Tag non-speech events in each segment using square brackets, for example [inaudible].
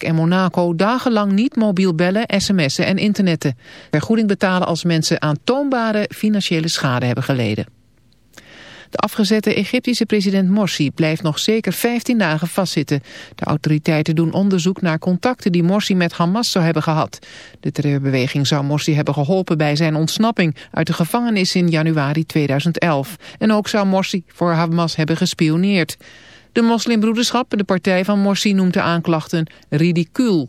en Monaco dagenlang niet mobiel bellen, sms'en en internetten. Vergoeding betalen als mensen aantoonbare financiële schade hebben geleden. De afgezette Egyptische president Morsi blijft nog zeker 15 dagen vastzitten. De autoriteiten doen onderzoek naar contacten die Morsi met Hamas zou hebben gehad. De terreurbeweging zou Morsi hebben geholpen bij zijn ontsnapping uit de gevangenis in januari 2011. En ook zou Morsi voor Hamas hebben gespioneerd. De moslimbroederschap, de partij van Morsi, noemt de aanklachten ridicuul.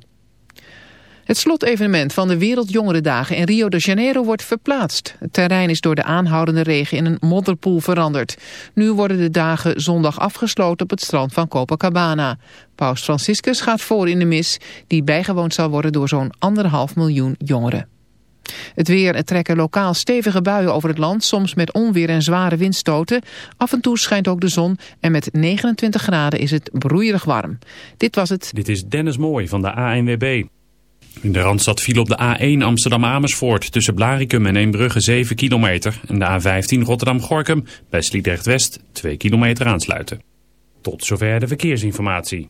Het slotevenement van de Wereldjongerendagen in Rio de Janeiro wordt verplaatst. Het terrein is door de aanhoudende regen in een modderpoel veranderd. Nu worden de dagen zondag afgesloten op het strand van Copacabana. Paus Franciscus gaat voor in de mis, die bijgewoond zal worden door zo'n anderhalf miljoen jongeren. Het weer, het trekken lokaal stevige buien over het land, soms met onweer en zware windstoten. Af en toe schijnt ook de zon en met 29 graden is het broeierig warm. Dit was het. Dit is Dennis Mooi van de ANWB. In de Randstad viel op de A1 Amsterdam-Amersfoort tussen Blaricum en Eembrugge 7 kilometer. En de A15 Rotterdam-Gorkum bij Sliedrecht-West 2 kilometer aansluiten. Tot zover de verkeersinformatie.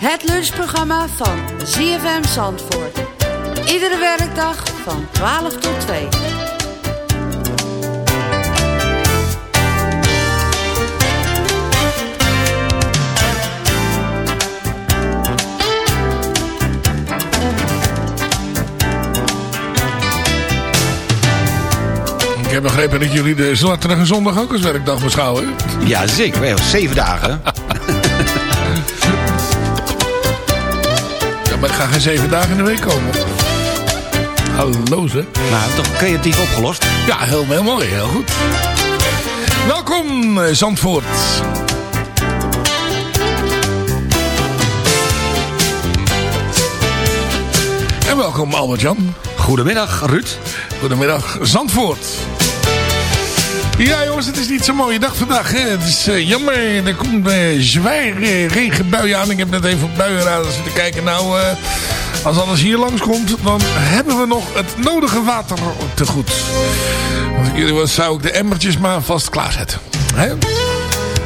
Het lunchprogramma van ZFM Zandvoort. Iedere werkdag van 12 tot 2. Ik heb begrepen dat jullie de zaterdag en zondag ook als werkdag beschouwen. Ja, zeker. Zeven dagen. [laughs] maar ik ga geen zeven dagen in de week komen. Hallo ze. Nou, toch creatief opgelost. Ja, heel, heel mooi. Heel goed. Welkom Zandvoort. En welkom Albert-Jan. Goedemiddag, Ruud. Goedemiddag Zandvoort. Ja jongens, het is niet zo'n mooie dag vandaag. Hè? Het is eh, jammer, er komt uh, zware regenbuien aan. Ik heb net even op buienradar zitten kijken. Nou, als alles hier langskomt, dan hebben we nog het nodige water te goed. Als ik jullie was, zou ik de emmertjes maar vast klaarzetten. Hè?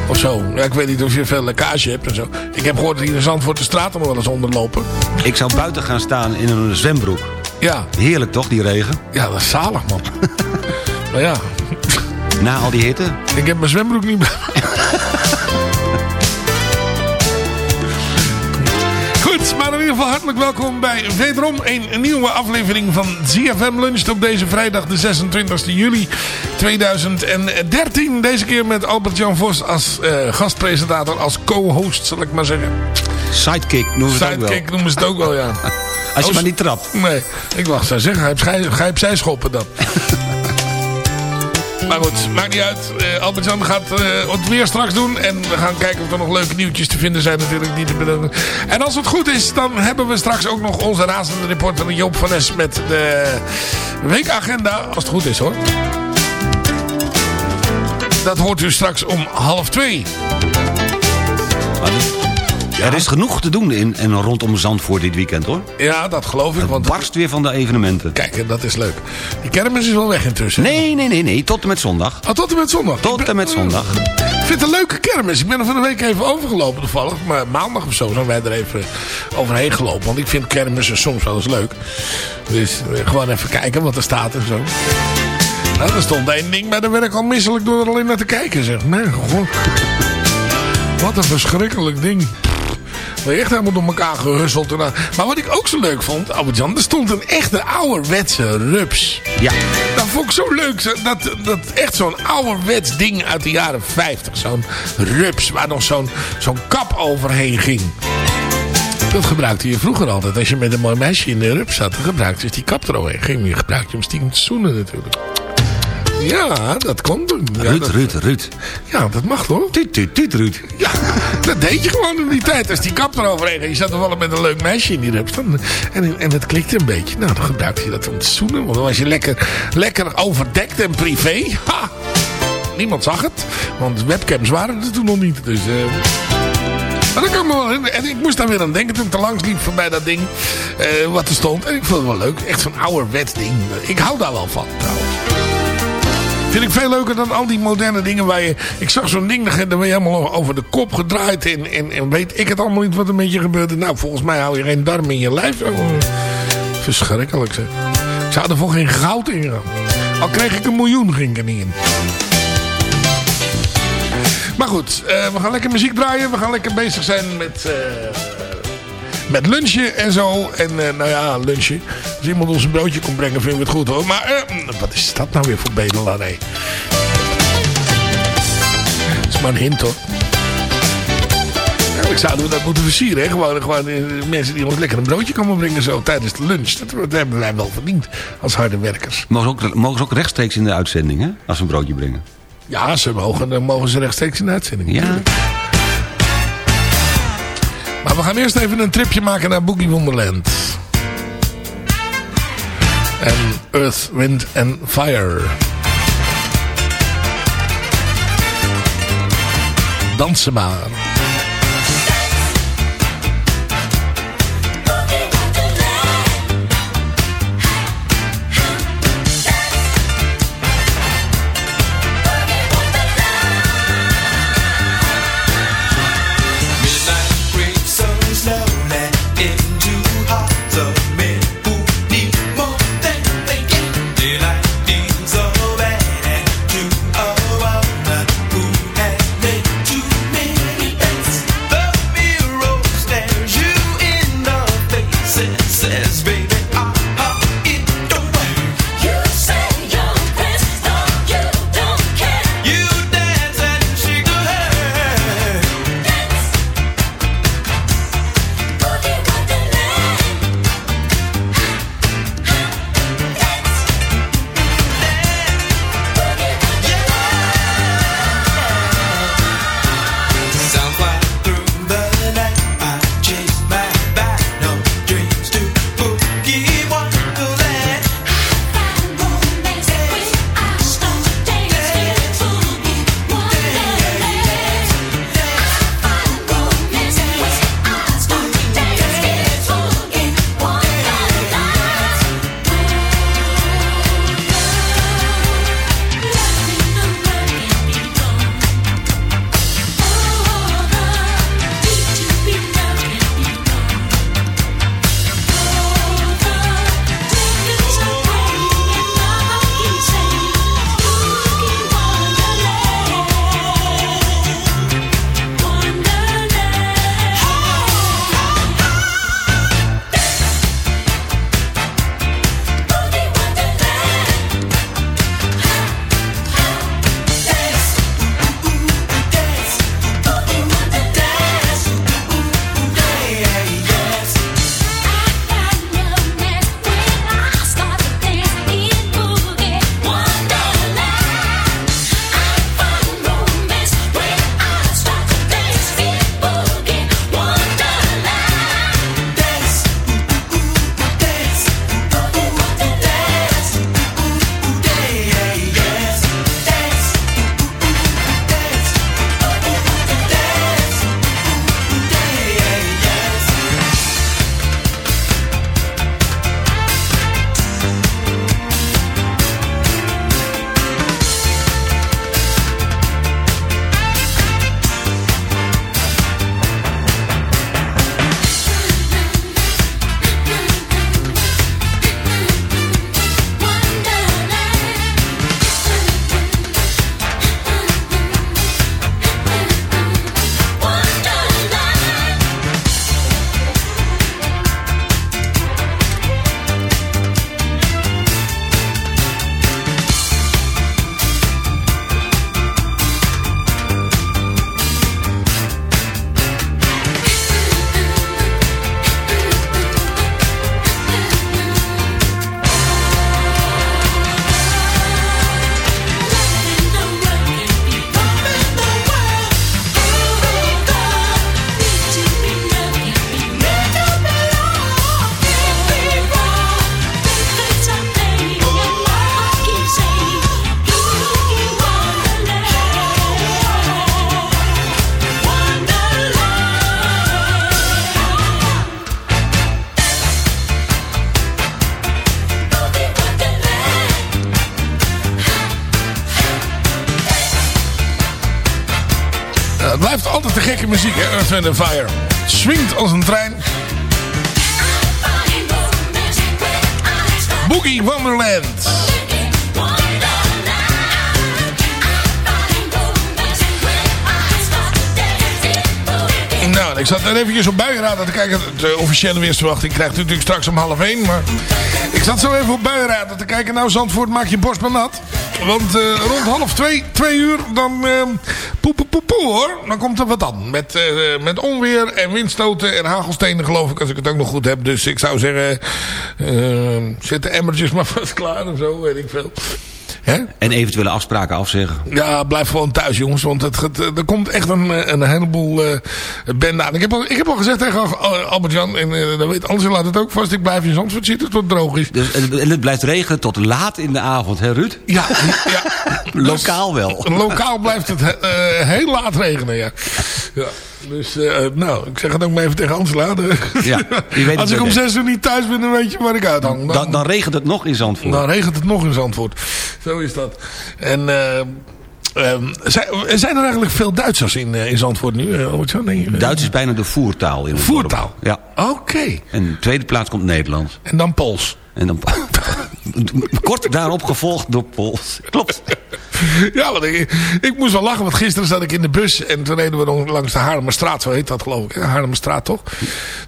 Of zo. Ja, ik weet niet of je veel lekkage hebt en zo. Ik heb gehoord dat hier in Zandvoort de straten nog wel eens onderlopen. Ik zou buiten gaan staan in een zwembroek. Ja, Heerlijk toch, die regen? ja dat is zalig man. [laughs] maar ja, Na al die hitte. Ik heb mijn zwembroek niet bij me. Goed, maar in ieder geval hartelijk welkom bij wederom een nieuwe aflevering van ZFM Lunch op deze vrijdag de 26 juli 2013. Deze keer met Albert-Jan Vos als eh, gastpresentator, als co-host zal ik maar zeggen. Sidekick noemen we het ook wel. Sidekick noemen ze het ook wel, ja. [laughs] Als je maar niet trapt. Nee, ik wacht, zou zeggen, ga je, ga je opzij schoppen dan. [laughs] Maar goed, maakt niet uit. Uh, Albert-Jan gaat uh, het weer straks doen. En we gaan kijken of er nog leuke nieuwtjes te vinden zijn natuurlijk. Die te bedenken. En als het goed is, dan hebben we straks ook nog onze razende reporter Joop van Es met de weekagenda. Als het goed is hoor. Dat hoort u straks om half twee. Ja. Er is genoeg te doen in en rondom Zandvoort dit weekend hoor. Ja, dat geloof ik. Het want barst weer van de evenementen. Kijk, dat is leuk. Die kermis is wel weg intussen. Nee, nee, nee, nee. Tot en met zondag. Oh, tot en met zondag. Tot en met zondag. Ik vind het een leuke kermis. Ik ben er van de week even overgelopen toevallig. Maar maandag of zo zijn wij er even overheen gelopen. Want ik vind kermissen soms wel eens leuk. Dus eh, gewoon even kijken wat er staat en zo. Nou, er stond één ding, maar daar werd ik al misselijk door er alleen naar te kijken. Zeg. Nee, god. Wat een verschrikkelijk ding. Echt helemaal door elkaar gehusseld. Maar wat ik ook zo leuk vond, Albert-Jan, er stond een echte ouderwetse rups. Ja. Dat vond ik zo leuk. Dat, dat echt zo'n ouderwets ding uit de jaren 50. Zo'n rups waar nog zo'n zo'n kap overheen ging. Dat gebruikte je vroeger altijd. Als je met een mooi meisje in de rups zat, dan gebruikte je die kap eroverheen. Ging je gebruikte hem stiekem te zoenen natuurlijk. Ja, dat kon toen. Ja, Ruud, dat, Ruud, Ruud. Ja, dat mag hoor. Tuut, tuut, tuut, Ruud. Ja, dat deed je gewoon in die tijd. Als die kap eroverheen ging. Je zat toevallig met een leuk meisje in die. Dan, en, en het klikte een beetje. Nou, dan gebruikte je dat om te zoenen. Want dan was je lekker, lekker overdekt en privé. Ha! Niemand zag het. Want webcams waren er toen nog niet. Dus... Uh, maar dat kan me wel in. En ik moest daar weer aan denken toen ik te langs liep voorbij dat ding. Uh, wat er stond. En ik vond het wel leuk. Echt zo'n ouderwets ding. Ik hou daar wel van trouwens. Vind ik veel leuker dan al die moderne dingen waar je... Ik zag zo'n ding, daar ben je helemaal over de kop gedraaid. En, en, en weet ik het allemaal niet wat er met je gebeurde. Nou, volgens mij hou je geen darm in je lijf. Verschrikkelijk zeg. Ik zou er voor geen goud in gaan. Al kreeg ik een miljoen, ging niet in. Maar goed, uh, we gaan lekker muziek draaien. We gaan lekker bezig zijn met... Uh, met lunchen en zo. En uh, nou ja, lunchen. Als iemand ons een broodje komt brengen, vinden we het goed hoor. Maar uh, wat is dat nou weer voor bedelarij? Dat is maar een hint hoor. Eigenlijk zouden we dat moeten versieren. Hè? Gewoon, gewoon uh, mensen die ons lekker een broodje komen brengen zo tijdens de lunch. Dat, dat hebben wij wel verdiend als harde werkers. Mogen ze ook, mogen ze ook rechtstreeks in de uitzending hè? Als ze een broodje brengen? Ja, ze mogen, dan mogen ze rechtstreeks in de uitzending. Ja. Natuurlijk. Maar we gaan eerst even een tripje maken naar Boogie Wonderland. En Earth, Wind and Fire. Dansen maar. Gekke muziek, hè? Earth, Wind Fire. Swingt als een trein. Boogie Wonderland. Nou, ik zat net eventjes op buienraden te kijken. De officiële weersverwachting krijgt u natuurlijk straks om half één. Maar ik zat zo even op buienraden te kijken. Nou, Zandvoort, maak je borst maar nat. Want eh, rond half twee, twee uur, dan uh, poe, poe, poe, hoor. Dan komt er wat aan. Met, eh, met onweer en windstoten en hagelstenen geloof ik, als ik het ook nog goed heb. Dus ik zou zeggen, eh, zet de emmertjes maar vast klaar of zo, weet ik veel. En eventuele afspraken afzeggen. Ja, blijf gewoon thuis jongens. Want het, eh, er komt echt een, een heleboel uh, bende aan. Ik heb, al, ik heb al gezegd tegen Al- Albert-Jan. En uh, dat weet anders laat het ook vast. Ik blijf in Zandvoort zitten tot het droog is. Dus, en het blijft regenen tot laat in de avond, hè Ruud? Ja, ja. [laughs] Lokaal wel. Lokaal blijft het eh, heel laat regenen, ja. ja. [laughs] Dus, eh, nou, ik zeg het ook maar even tegen. De- [laughs] Ja, Als ik om zes uur niet thuis ben, dan weet je waar ik uithang. Dan, dan regent het nog in Zandvoort. Dan regent het nog in Zandvoort. Zo is dat. En ehm, zijn, zijn er eigenlijk veel Duitsers in, eh, in Zandvoort nu? Jan? Nee, eh, Duits is bijna de voertaal in het Voertaal? dorp. Ja. Oké. En de tweede plaats komt Nederlands. En dan Pools. En dan [laughs] kort daarop gevolgd door Pools. Klopt. [laughs] Ja, want ik, ik moest wel lachen, want gisteren zat ik in de bus en toen reden we langs de Haarlemmerstraat, zo heet dat geloof ik. Haarlemmerstraat toch?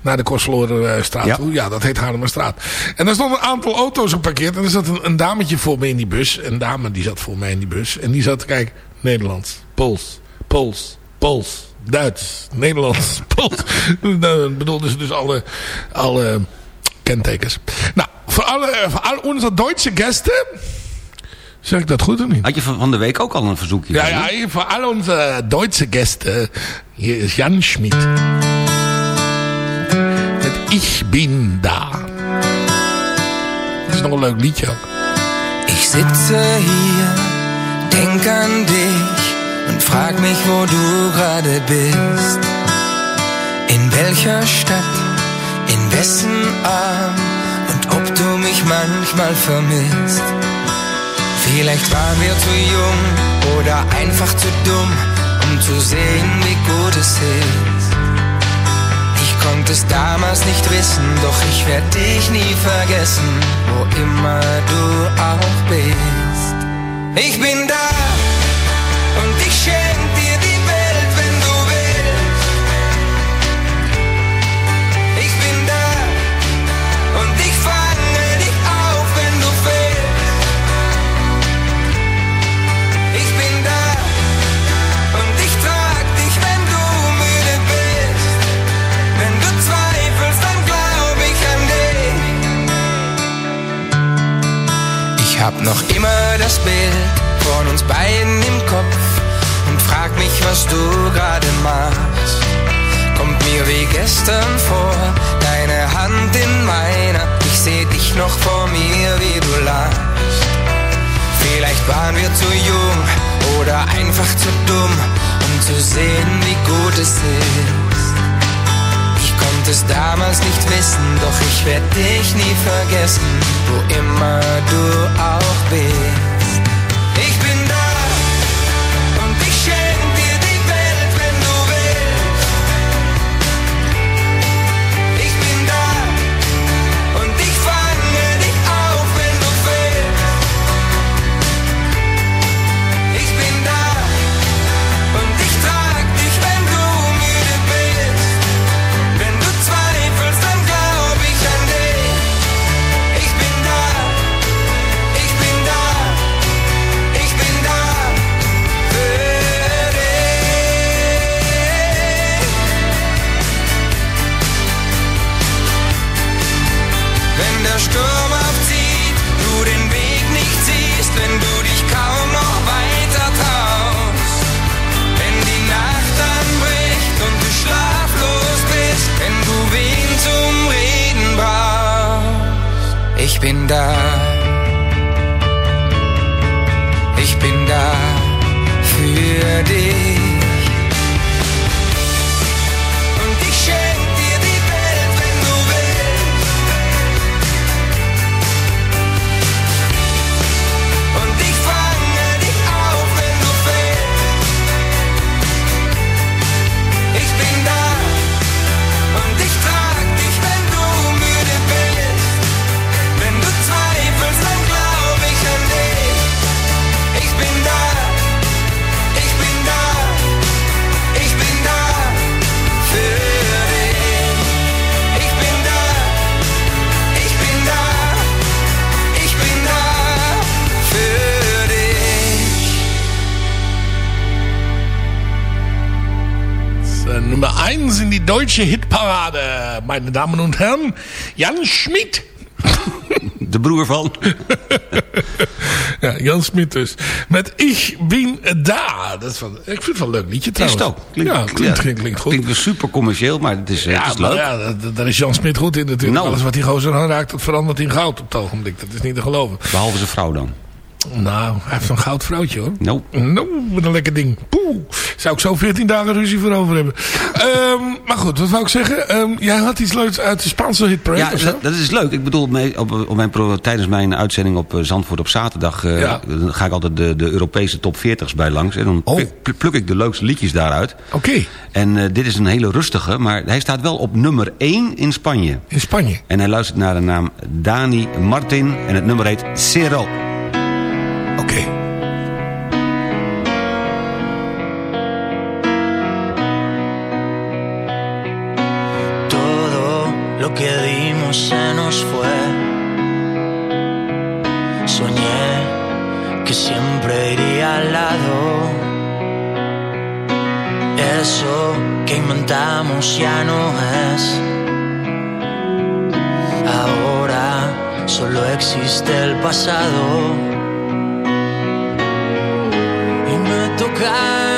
Naar de Kostverlorenstraat Ja. toe. Ja, dat heet Haarlemmerstraat. En daar stonden een aantal auto's geparkeerd en er zat een, een dametje voor me in die bus. Een dame die zat voor mij in die bus. En die zat te kijken, Nederlands, Pools, Pools, Pools, Duits, Nederlands, [laughs] Pools. Dan bedoelden ze dus alle, alle kentekens. Nou, voor alle, voor alle onze Duitse gasten... Zeg ik dat goed of niet? Had je van de week ook al een verzoekje? Ja, ja, voor al onze Duitse Gäste. Hier is Jan Schmid. Met Ich bin da. Dat is nog een leuk liedje ook. Ich sitze hier, denk an dich und frag mich, wo du gerade bist. In welcher Stadt, in wessen Arm ob du mich manchmal vermisst. Vielleicht waren wir zu jung oder einfach zu dumm, um zu sehen, wie gut es ist. Ich konnte es damals nicht wissen, doch ich werde dich nie vergessen, wo immer du auch bist. Ich bin da hab noch immer das Bild von uns beiden im Kopf und frag mich, was du gerade machst. Kommt mir wie gestern vor, deine Hand in meiner. Ich seh dich noch vor mir, wie du lachst. Vielleicht waren wir zu jung oder einfach zu dumm, um zu sehen, wie gut es ist. Konnte es damals nicht wissen, doch ich werde dich nie vergessen, wo immer du auch bist. Deutsche Hitparade. Meine Damen und Herren, Jan Schmid. [laughs] De broer van. [laughs] Ja, Jan Smit dus. Met Ich bin da. Dat is wel, ik vind het wel een leuk liedje Is trouwens. het ook. Klinkt, ja, klinkt, klinkt, klinkt goed. Klinkt super commercieel, maar het is, ja, het is leuk. ja, daar is Jan Smit goed in natuurlijk. Nou. Alles wat die gozer aanraakt, dat verandert in goud op het ogenblik. Dat is niet te geloven. Behalve zijn vrouw dan. Nou, hij heeft zo'n goud vrouwtje hoor. Nope. Nou, wat een lekker ding. Poeh, zou ik zo 14 dagen ruzie voor over hebben. Ehm, maar goed, wat wou ik zeggen? Ehm, jij had iets leuks uit de Spaanse hitparade Ja, dat, dat is leuk. Ik bedoel, mee- op, op mijn, tijdens mijn uitzending op eh, Zandvoort op zaterdag... Ja. dan ga ik altijd de, de Europese top 40's bij langs. En dan Oh. pluk, pluk- pluk ik de leukste liedjes daaruit. Oké, En eh, dit is een hele rustige, maar hij staat wel op nummer 1 in Spanje. in Spanje. En hij luistert naar de naam Dani Martin en het nummer heet Cero. Que inventamos ya no es. Ahora solo existe el pasado. Y me toca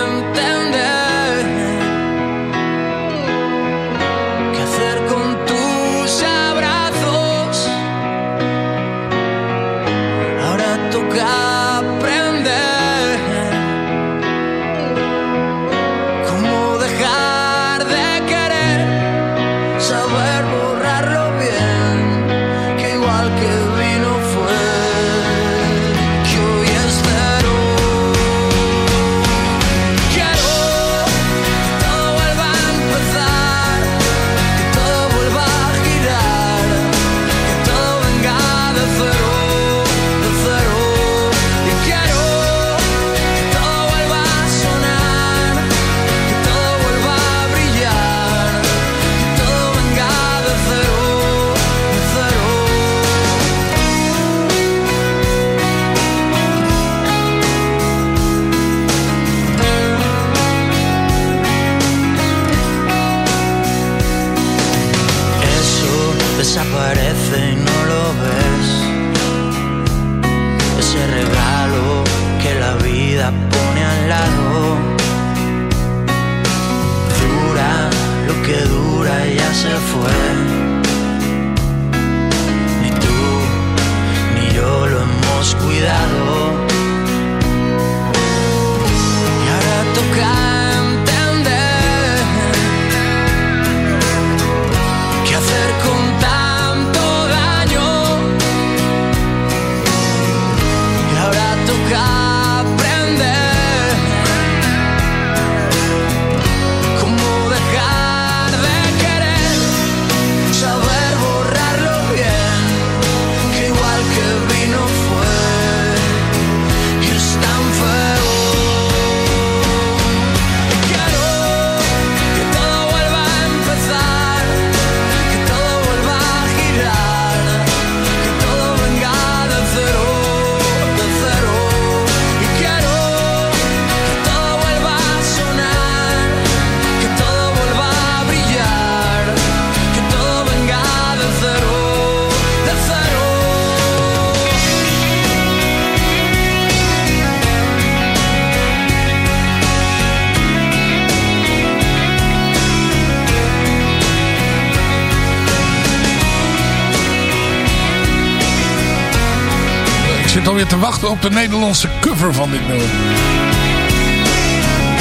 alweer te wachten op de Nederlandse cover van dit nummer.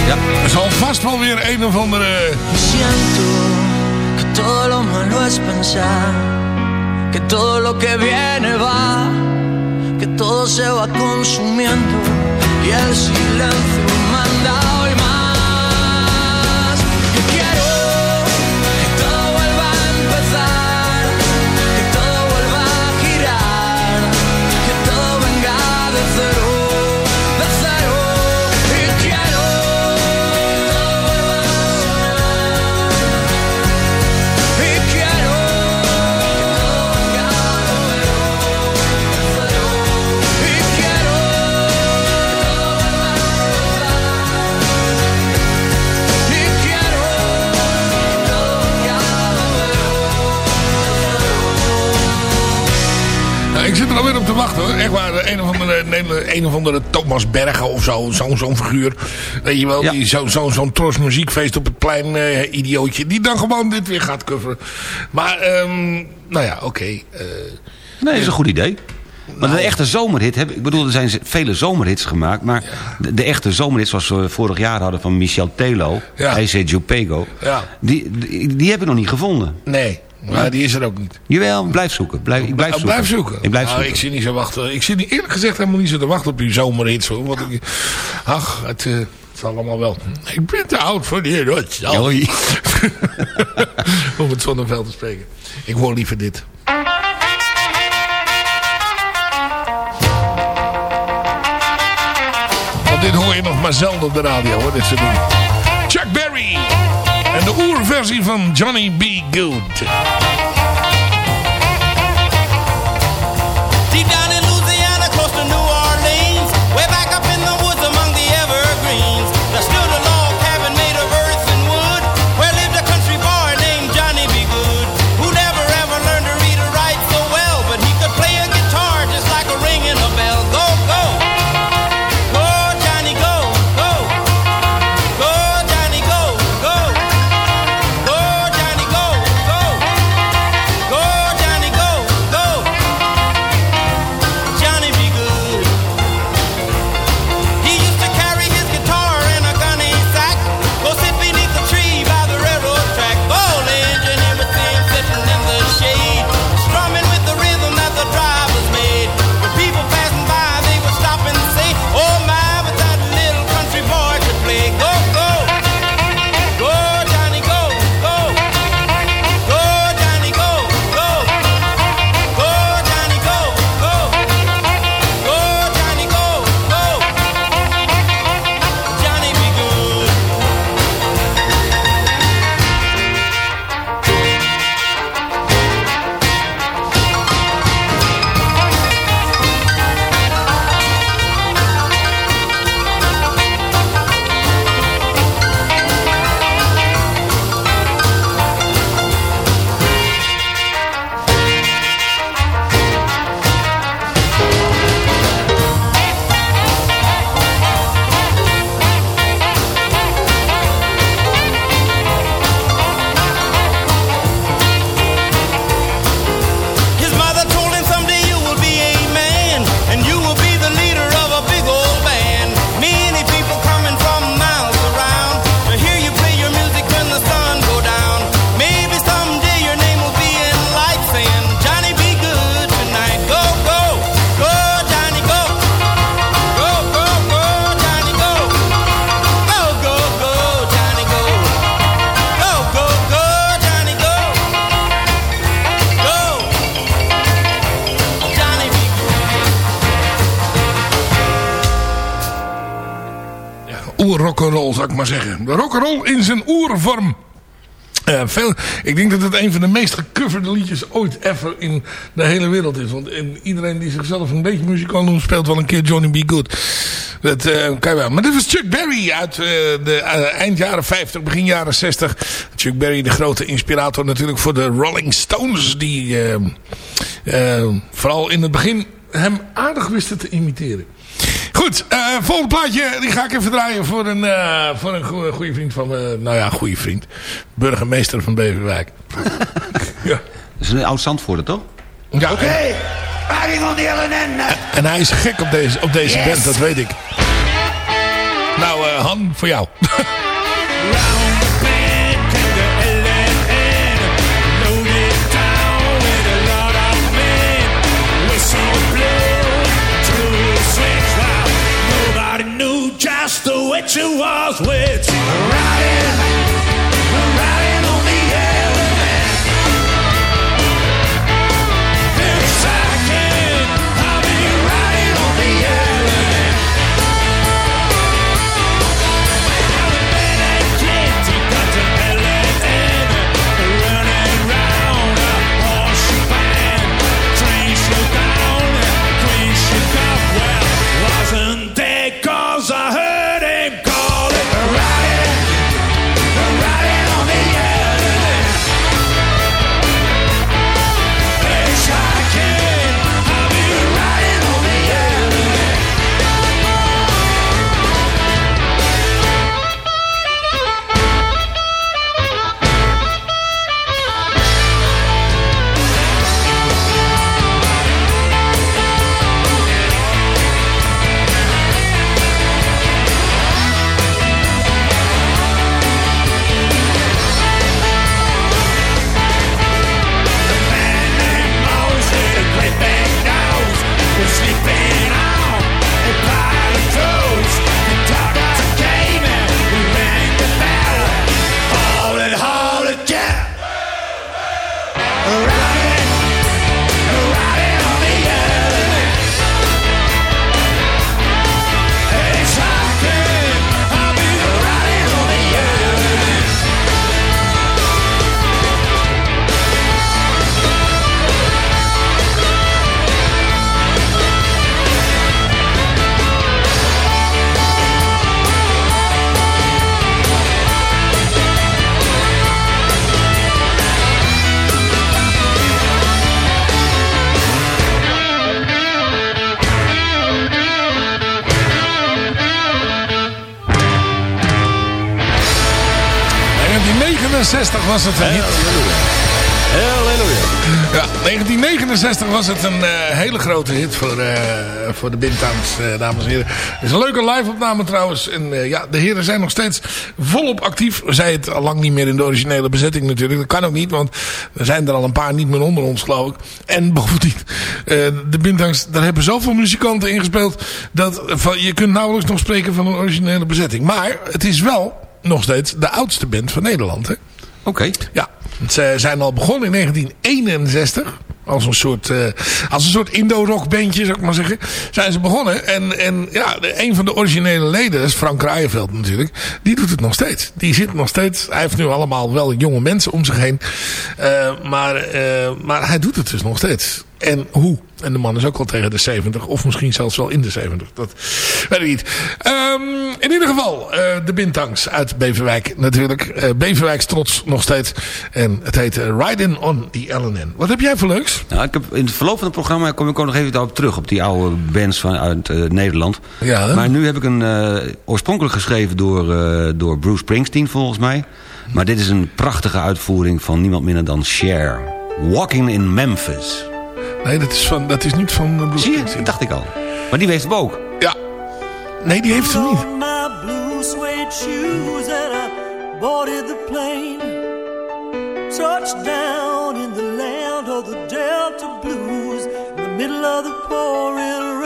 Ja. Er zal vast wel weer een of andere... Siento que todo lo malo es pensar que todo lo que viene va, que todo se va consumiendo y el silencio manda alweer op te wachten hoor. Echt waar, een of andere, een, of andere Thomas Bergen of zo. Zo'n zo'n figuur. Weet je wel, Ja. zo'n zo, tros muziekfeest op het plein eh, idiootje. Die dan gewoon dit weer gaat coveren. Maar, ehm, nou ja, oké. eh, Nee, dat is een goed idee. Maar de echte zomerhit, heb, ik bedoel, er zijn vele zomerhits gemaakt... maar de, de echte zomerhits zoals we vorig jaar hadden van Michel Telo... Ja. hij zei Jupego, Ja. die, die, die heb ik nog niet gevonden. nee, maar die is er ook niet. Jawel, blijf zoeken. Blijf, ik blijf Oh, zoeken. Blijf zoeken. Ik blijf Nou, zoeken. ik zie niet zo wachten. Ik zie niet, eerlijk gezegd helemaal niet zo te wachten op die zomerhits. Hoor. Want ik, ach, het, eh, het zal allemaal wel. Ik ben te oud voor die rot. Oei. [laughs] Om het Zonneveld te spreken. Ik hoor liever dit. Want dit hoor je nog maar zelden op de radio hoor, dit soort dingen. De oerversie van Johnny B. Good. Rock'n'roll in zijn oervorm. Eh, veel, ik denk dat het een van de meest gecoverde liedjes ooit ever in de hele wereld is. Want iedereen die zichzelf een beetje muzikaal noemt, speelt wel een keer Johnny B. Good. Dat eh, kan je wel. Maar dit was Chuck Berry uit eh, de eind jaren 50, begin jaren 60. Chuck Berry, de grote inspirator natuurlijk voor de Rolling Stones. Die vooral in het begin hem aardig wisten te imiteren. Goed, eh volgende plaatje die ga ik even draaien voor een, eh, voor een goe- goede vriend van me. Nou ja, goede vriend. Burgemeester van Beverwijk. [laughs] ja. Dat is een oud Zandvoorter, toch? ja en, en hij is gek op deze, op deze band, dat weet ik. Nou, eh, Han, voor jou. [laughs] Just the witch who was witch Riding, riding 1969 was het een hit. Ja, 1969 was het een eh, hele grote hit voor, eh, voor de Bintowns, eh, dames en heren. Het is een leuke live-opname trouwens. En ja, de heren zijn nog steeds volop actief. Zij het al lang niet meer in de originele bezetting natuurlijk. Dat kan ook niet, want er zijn er al een paar niet meer onder ons, geloof ik. En bovendien, de Bintowns, daar hebben zoveel muzikanten ingespeeld... dat van, je kunt nauwelijks nog spreken van een originele bezetting. Maar het is wel nog steeds de oudste band van Nederland, hè? Oké. Ja, ze zijn al begonnen in 1961. Als een soort, eh, als een soort Indo-rock bandje, zou ik maar zeggen. Zijn ze begonnen. En, en ja, een van de originele leden, is Frank Kraaienveld natuurlijk. Die doet het nog steeds. Die zit nog steeds. Hij heeft nu allemaal wel jonge mensen om zich heen. Eh, maar, eh, maar hij doet het dus nog steeds. En hoe? En de man is ook al tegen de 70. Of misschien zelfs wel in de 70. Dat weet ik niet. Ehm, in ieder geval, eh, de Bintangs uit Beverwijk natuurlijk. Eh Beverwijks trots nog steeds. En het heet eh, Riding on the LNN. Wat heb jij voor leuks? Nou, ik heb, in het verloop van het programma kom ik ook nog even daarop terug... op die oude bands van, uit Nederland. Ja, hè? maar nu heb ik een... oorspronkelijk geschreven door, door Bruce Springsteen volgens mij. Maar dit is een prachtige uitvoering van niemand minder dan Cher. Walking in Memphis. Nee, dat is, van, dat is niet van uh, Bruce Zie je? Dat dacht ik al. Maar die weet hem ook. Ja. Nee, die heeft hem niet. on my blue suede shoes and I boarded the plane. Touchdown in the land of the Delta Blues, in the middle of the pouring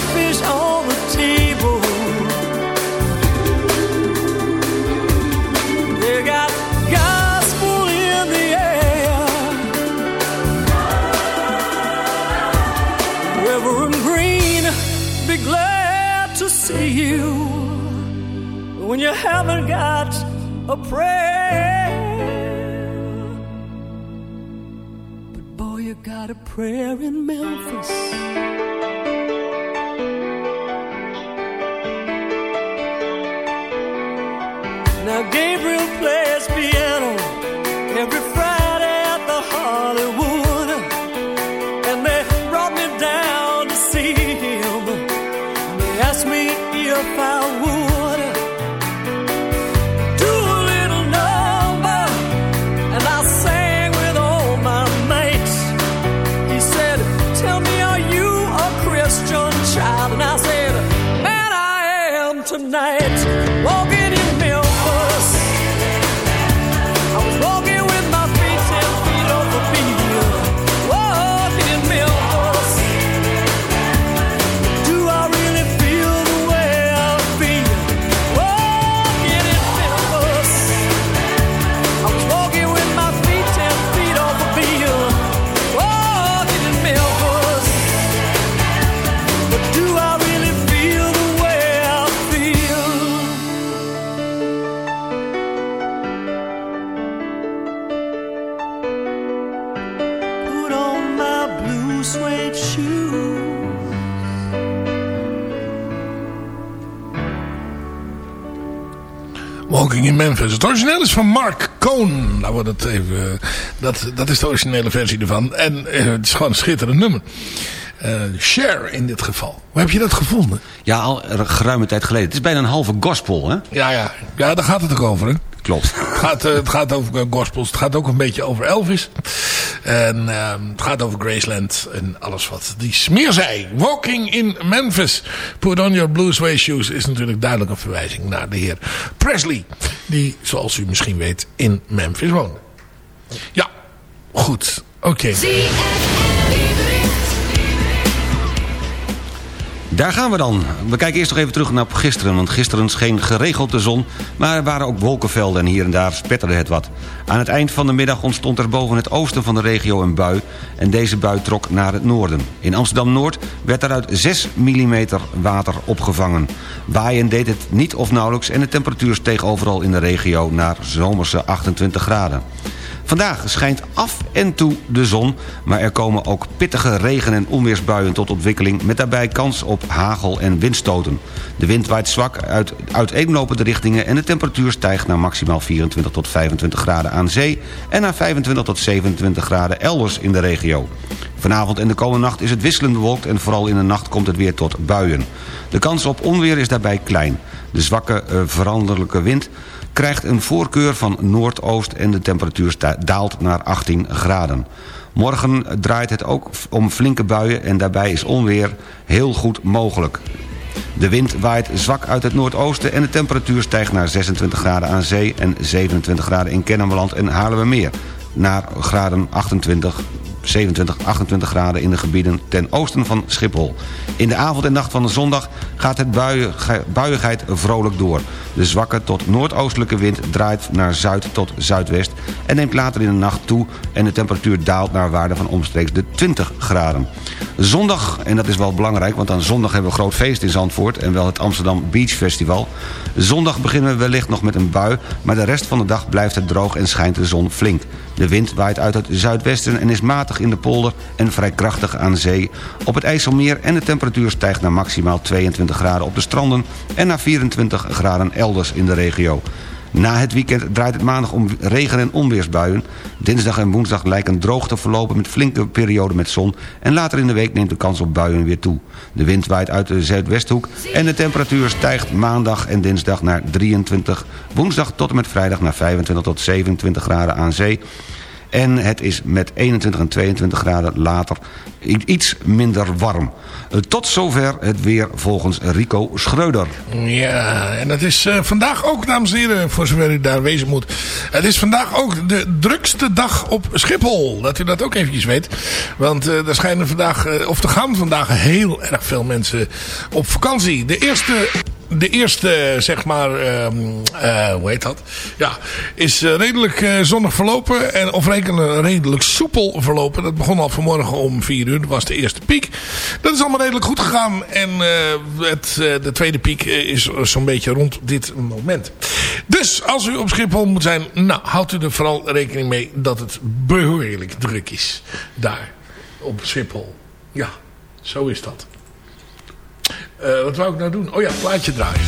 catfish on the table. They got gospel in the air. Reverend Green, be glad to see you when you haven't got a prayer. But boy, you got a prayer in Memphis. Now Gabriel plays Memphis. Het origineel is van Mark Cohn. Nou wordt even, dat, dat is de originele versie ervan. En eh, het is gewoon een schitterend nummer. Eh Share in dit geval. Hoe heb je dat gevonden? Ja, al een geruime tijd geleden. Het is bijna een halve gospel, hè? Ja, ja. Ja, daar gaat het ook over, hè? Klopt. Het gaat, eh, het gaat over gospels. Het gaat ook een beetje over Elvis. En eh, het gaat over Graceland. En alles wat die smeer zei. Walking in Memphis. Put on your blue suede shoes. Is natuurlijk duidelijk een verwijzing naar de heer Presley. Die, zoals u misschien weet, in Memphis woonde. Ja, goed. Oké. Daar gaan we dan. We kijken eerst nog even terug naar gisteren. Want gisteren scheen geregeld de zon. Maar er waren ook wolkenvelden en hier en daar spetterde het wat. Aan het eind van de middag ontstond er boven het oosten van de regio een bui. En deze bui trok naar het noorden. In Amsterdam-Noord werd daaruit 6 mm water opgevangen. Waaien deed het niet of nauwelijks. En de temperatuur steeg overal in de regio naar zomerse 28 graden. Vandaag schijnt af en toe de zon, maar er komen ook pittige regen- en onweersbuien tot ontwikkeling... met daarbij kans op hagel- en windstoten. De wind waait zwak uit uiteenlopende richtingen... en de temperatuur stijgt naar maximaal 24 tot 25 graden aan zee... en naar 25 tot 27 graden elders in de regio. Vanavond en de komende nacht is het wisselend bewolkt... en vooral in de nacht komt het weer tot buien. De kans op onweer is daarbij klein. De zwakke eh, veranderlijke wind krijgt een voorkeur van noordoost... en de temperatuur daalt naar 18 graden. Morgen draait het ook om flinke buien... en daarbij is onweer heel goed mogelijk. De wind waait zwak uit het noordoosten... en de temperatuur stijgt naar 26 graden aan zee... en 27 graden in Kennemerland en Haarlemmermeer. Naar graden 28 27, 28 graden in de gebieden ten oosten van Schiphol. In de avond en nacht van de zondag gaat het buiigheid vrolijk door. De zwakke tot noordoostelijke wind draait naar zuid tot zuidwest... en neemt later in de nacht toe en de temperatuur daalt naar waarde van omstreeks de 20 graden. Zondag, en dat is wel belangrijk, want aan zondag hebben we een groot feest in Zandvoort... en wel het Amsterdam Beach Festival. Zondag beginnen we wellicht nog met een bui... maar de rest van de dag blijft het droog en schijnt de zon flink. De wind waait uit het zuidwesten en is matig in de polder en vrij krachtig aan zee. Op het IJsselmeer en de temperatuur stijgt naar maximaal 22 graden op de stranden... en naar 24 graden elders in de regio. Na het weekend draait het maandag om regen- en onweersbuien. Dinsdag en woensdag lijken droog te verlopen met flinke perioden met zon... en later in de week neemt de kans op buien weer toe. De wind waait uit de zuidwesthoek en de temperatuur stijgt maandag en dinsdag naar 23... woensdag tot en met vrijdag naar 25 tot 27 graden aan zee... En het is met 21 en 22 graden later iets minder warm. Eh, Tot zover het weer volgens Rico Schreuder. Ja, en het is eh, vandaag ook, dames en heren, voor zover u daar wezen moet. Het is vandaag ook de drukste dag op Schiphol. Dat u dat ook eventjes weet. Want eh er schijnen vandaag, eh, of er gaan vandaag heel erg veel mensen op vakantie. De eerste... De eerste, zeg maar, ehm, eh, hoe heet dat? Ja, is eh, redelijk eh, zonnig verlopen. En, of redelijk, redelijk soepel verlopen. Dat begon al vanmorgen om 4 uur. Dat was de eerste piek. Dat is allemaal redelijk goed gegaan. En het, de tweede piek is zo'n beetje rond dit moment. Dus als u op Schiphol moet zijn, nou, houdt u er vooral rekening mee dat het behoorlijk druk is. Daar, op Schiphol. Ja, zo is dat. Eh, wat wou ik nou doen? Oh ja, plaatje draaien.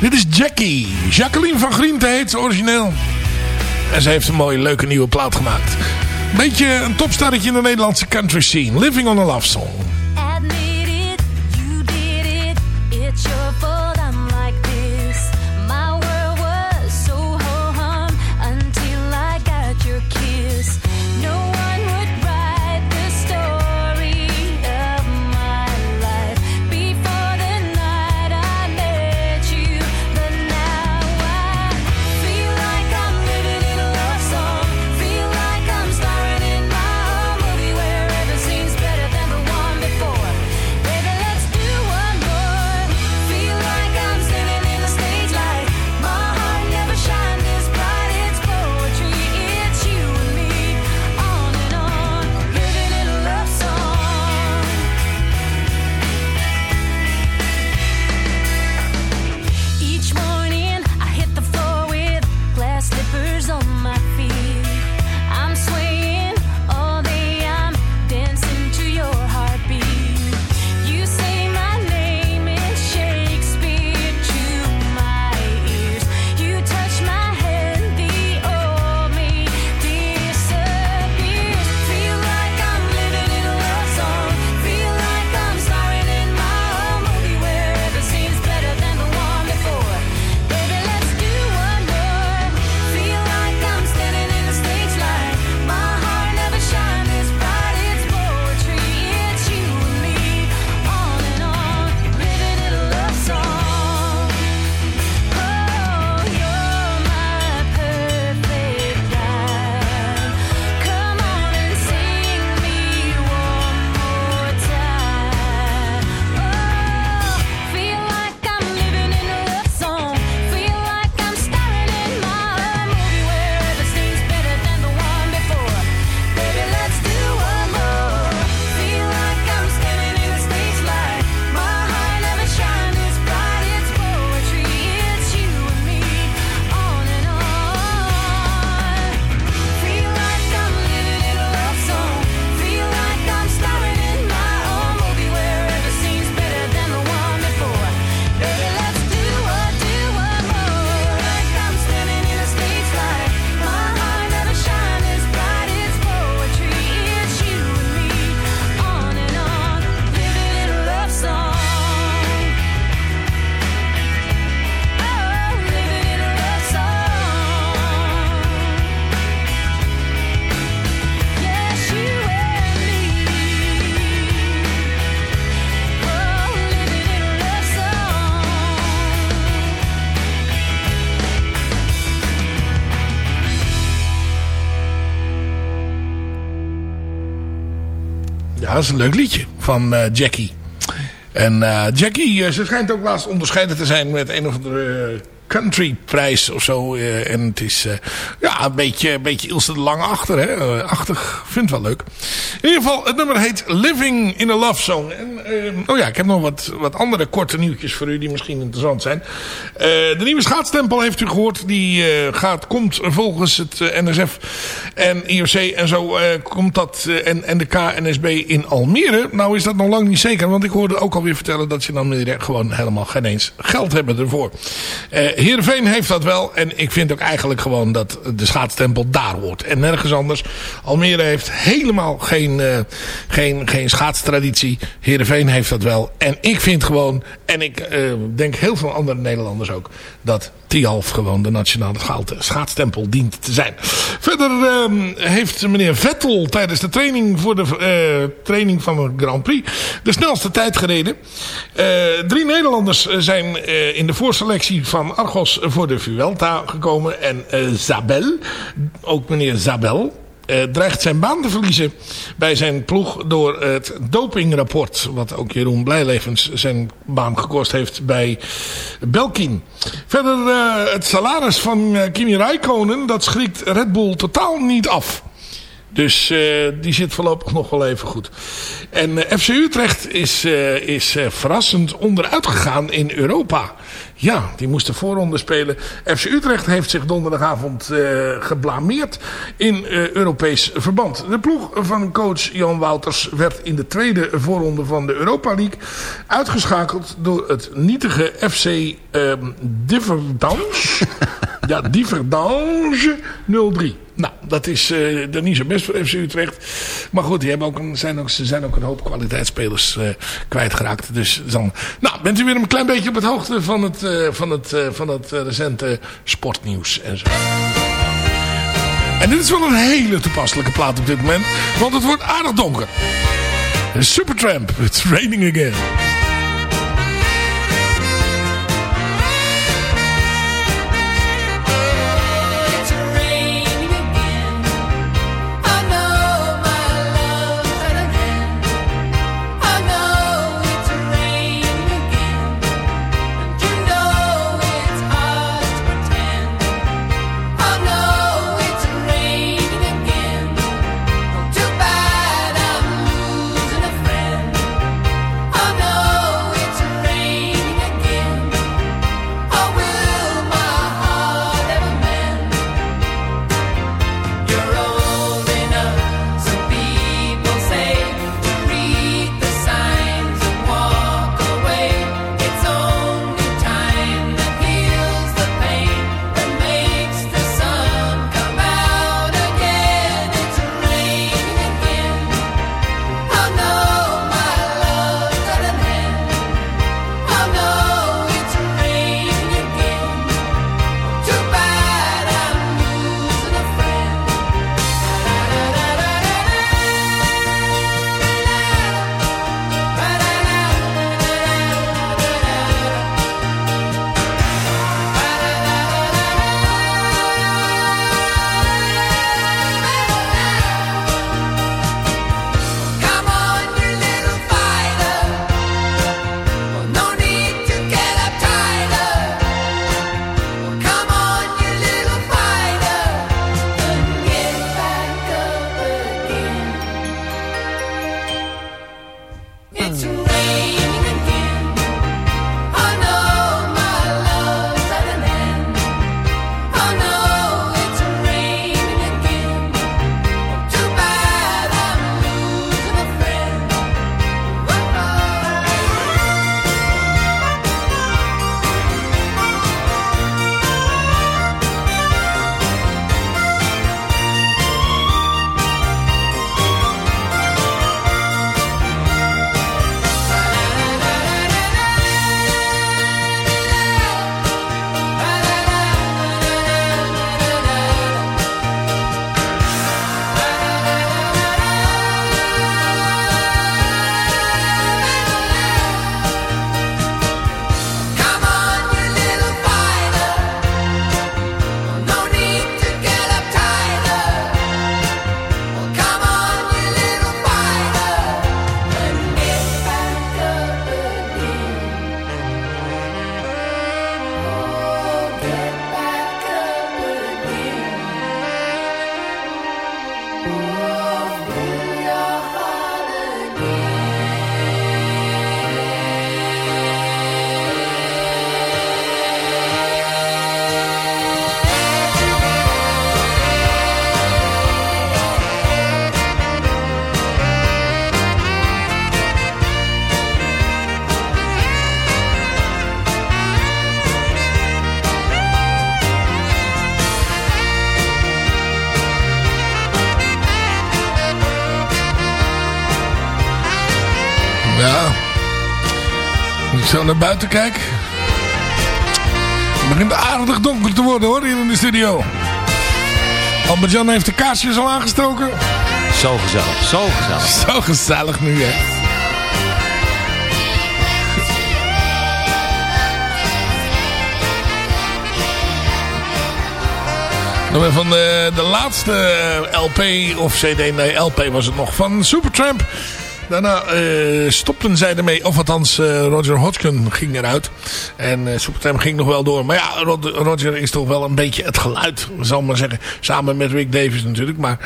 Dit is Jackie. Jacqueline van Griente heet ze origineel. En ze heeft een mooie, leuke nieuwe plaat gemaakt. Beetje een topstarretje in de Nederlandse country scene. Living on a Love Song. Dat is een leuk liedje van eh, Jackie. En eh, Jackie, eh, ze schijnt ook laatst onderscheiden te zijn met een of andere eh, countryprijs of zo. eh, en het is eh, ja, een beetje, een beetje Ilse de Lange achter, hè. Eh, achtig, vind wel leuk. In ieder geval, het nummer heet Living in a Love Song. En, oh ja, ik heb nog wat, wat andere korte nieuwtjes voor u die misschien interessant zijn. De nieuwe schaatstempel heeft u gehoord. Die gaat, komt volgens het NSF en IOC en zo komt dat en, en de KNSB in Almere. Nou is dat nog lang niet zeker, want ik hoorde ook alweer vertellen dat ze dan gewoon helemaal geen eens geld hebben ervoor. Eh Heerenveen heeft dat wel en ik vind ook eigenlijk gewoon dat de schaatstempel daar hoort en nergens anders. Almere heeft helemaal geen, eh, geen, geen schaatstraditie. Heerenveen heeft dat wel en ik vind gewoon, en ik eh, denk heel veel andere Nederlanders ook, dat Tialf gewoon de nationale schaatstempel dient te zijn. Verder ehm, heeft meneer Vettel tijdens de training voor de eh, training van de Grand Prix de snelste tijd gereden. Drie Nederlanders zijn in de voorselectie van Voor de Vuelta gekomen. En eh, Zabel, ook meneer Zabel, eh, dreigt zijn baan te verliezen bij zijn ploeg door het dopingrapport. Wat ook Jeroen Blijlevens zijn baan gekost heeft bij Belkin. Verder eh, het salaris van Kimi Räikkönen, dat schrikt Red Bull totaal niet af. Dus die zit voorlopig nog wel even goed. En FC Utrecht is, is verrassend onderuit gegaan in Europa. Ja, die moesten voorronde spelen. FC Utrecht heeft zich donderdagavond eh, geblameerd in eh, Europees verband. De ploeg van coach Jan Wouters werd in de tweede voorronde van de Europa League uitgeschakeld door het nietige FC ehm Diverdange. [laughs] ja, Diverdange 03. Nou, dat is eh dan niet zo best voor FC Utrecht. Maar goed, die hebben ook een, zijn ook, ze zijn ook een hoop kwaliteitsspelers eh, kwijtgeraakt. Dus dan, nou, bent u weer een klein beetje op het hoogte van het, eh, van het, van het recente sportnieuws en zo. En dit is wel een hele toepasselijke plaat op dit moment. Want het wordt aardig donker. Supertramp, It's Raining Again. Buiten kijk. Het begint aardig donker te worden hoor, hier in de studio. Albert-Jan heeft de kaarsjes al aangestoken. Zo gezellig, zo gezellig. [laughs] Zo gezellig nu hè. Van de, de laatste eh, LP of CD, nee LP was het nog, van Supertramp. Daarna eh, ermee, of althans eh, Roger Hodgkin ging eruit. En eh, Supertramp ging nog wel door. Maar ja, Rod- Roger is toch wel een beetje het geluid, zal maar zeggen. Samen met Rick Davis natuurlijk. Maar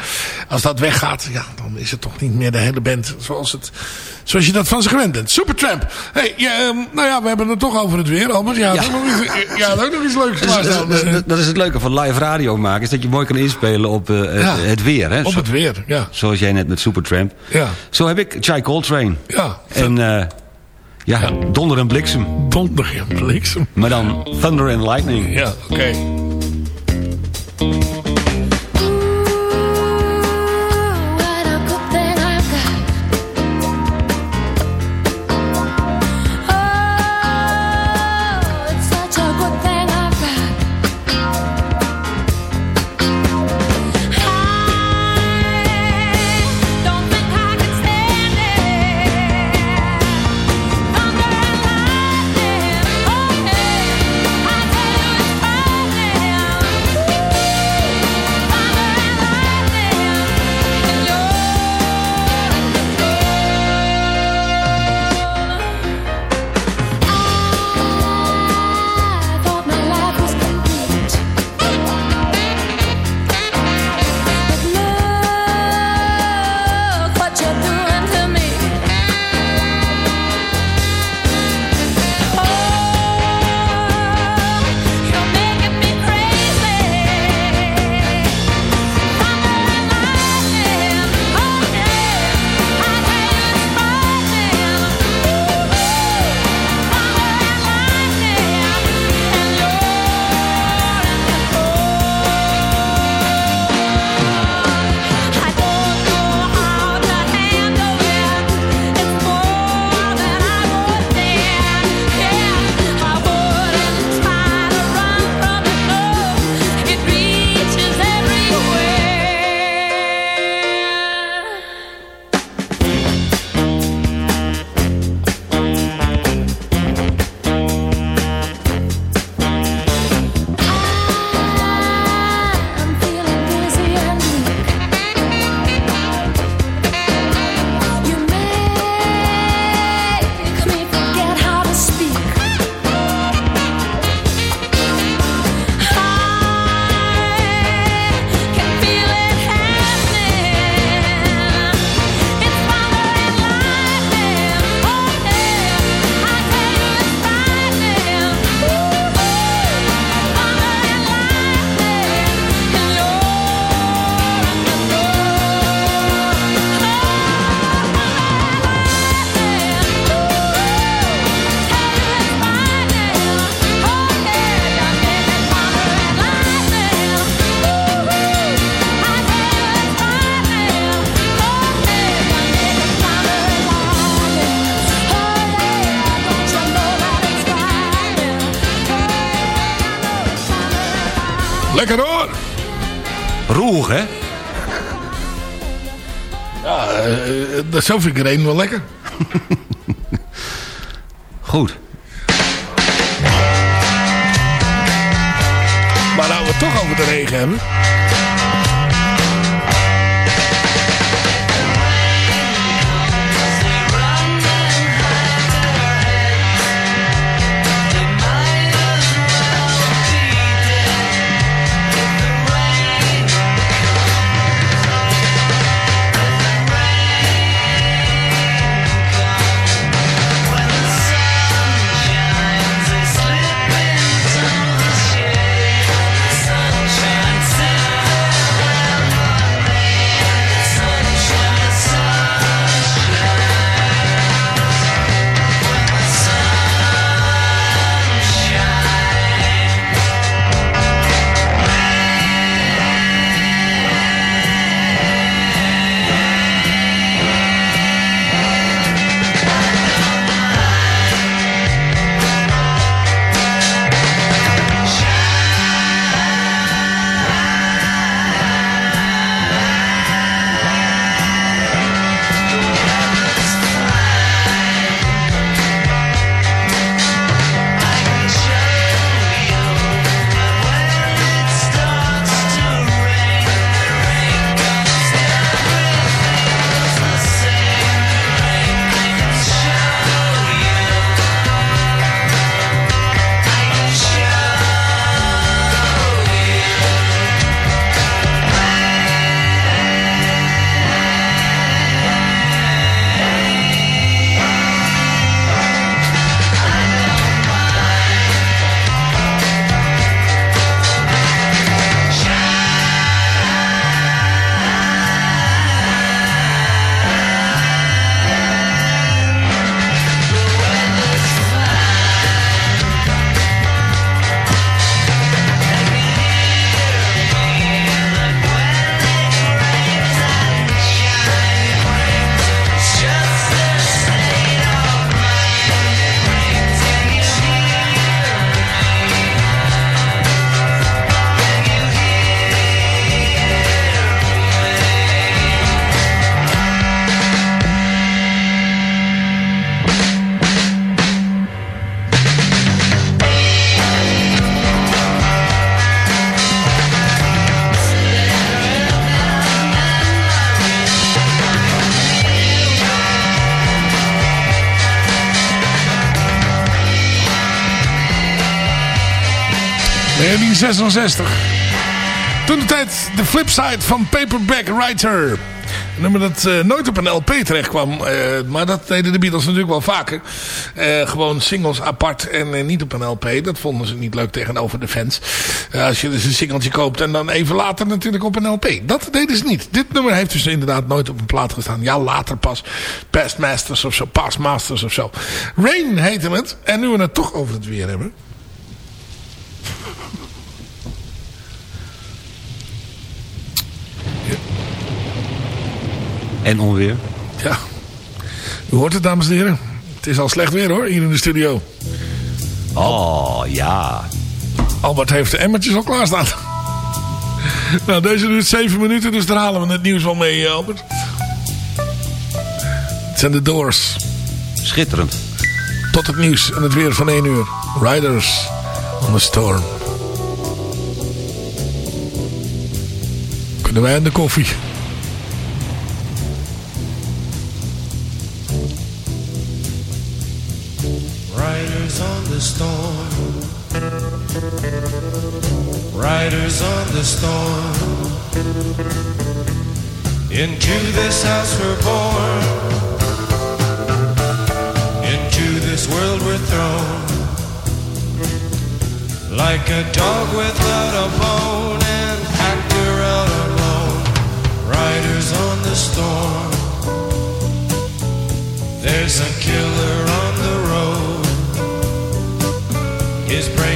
als dat weggaat, ja, dan is het toch niet meer de hele band zoals, het, zoals je dat van ze gewend bent. Supertramp. Hey, ja, ehm, nou ja, we hebben het toch over het weer, Albert. Ja, Ja. Nog iets, ja ook nog iets leuks Dat is, klaarstaan. dat, is, dat is het leuke van live radio maken. Is dat je mooi kan inspelen op eh, het- Ja. het weer. Hè? Op het weer, ja. Zoals jij net met Supertramp. Ja. Zo heb ik Chai Coltrane. Ja. En eh, ja, donder en bliksem. Donder en bliksem. Maar dan thunder and lightning. Ja, oké. Zo vind ik er een wel lekker. [laughs] Goed. Maar nou we het toch over de regen hebben. 1966. Toen de tijd de flipside van Paperback Writer. Een nummer dat eh, nooit op een LP terecht kwam. eh, maar dat deden de Beatles natuurlijk wel vaker. Eh, gewoon singles apart en niet op een LP. Dat vonden ze niet leuk tegenover de fans. Als je dus een singeltje koopt en dan even later natuurlijk op een LP. Dat deden ze niet. Dit nummer heeft dus inderdaad nooit op een plaat gestaan. Ja, later pas. Past Masters of zo. Past Masters of zo. Rain heette het. En nu we het toch over het weer hebben. En onweer. Ja. U hoort het, dames en heren. Het is al slecht weer hoor, hier in de studio. Oh, ja. Albert heeft de emmertjes al klaarstaan. nou, deze duurt 7 minuten, dus daar halen we het nieuws wel mee, eh, Albert. Het zijn de Doors. Schitterend. Tot het nieuws en het weer van 1 uur. Riders on the Storm. Kunnen wij aan de koffie? Riders on the storm. Riders on the storm. Into this house we're born. Into this world we're thrown. Like a dog without a bone and packed around alone. Riders on the storm. There's a killer on his praying.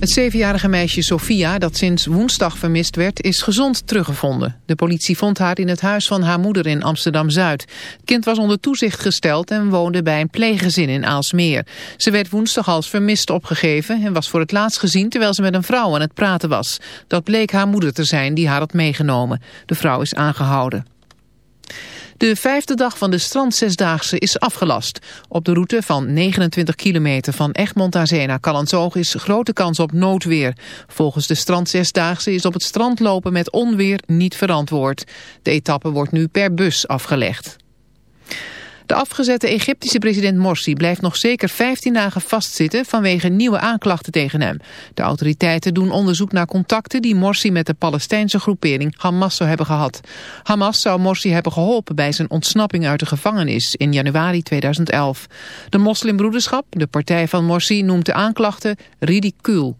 Het zevenjarige meisje Sophia, dat sinds woensdag vermist werd, is gezond teruggevonden. De politie vond haar in het huis van haar moeder in Amsterdam-Zuid. Het kind was onder toezicht gesteld en woonde bij een pleeggezin in Aalsmeer. Ze werd woensdag als vermist opgegeven en was voor het laatst gezien terwijl ze met een vrouw aan het praten was. Dat bleek haar moeder te zijn die haar had meegenomen. De vrouw is aangehouden. De vijfde dag van de strandzesdaagse is afgelast. Op de route van 29 kilometer van Egmond aan Zee naar Callensoog is grote kans op noodweer. Volgens de strandzesdaagse is op het strand lopen met onweer niet verantwoord. De etappe wordt nu per bus afgelegd. De afgezette Egyptische president Morsi blijft nog zeker 15 dagen vastzitten vanwege nieuwe aanklachten tegen hem. De autoriteiten doen onderzoek naar contacten die Morsi met de Palestijnse groepering Hamas zou hebben gehad. Hamas zou Morsi hebben geholpen bij zijn ontsnapping uit de gevangenis in januari 2011. De moslimbroederschap, de partij van Morsi, noemt de aanklachten ridicuul.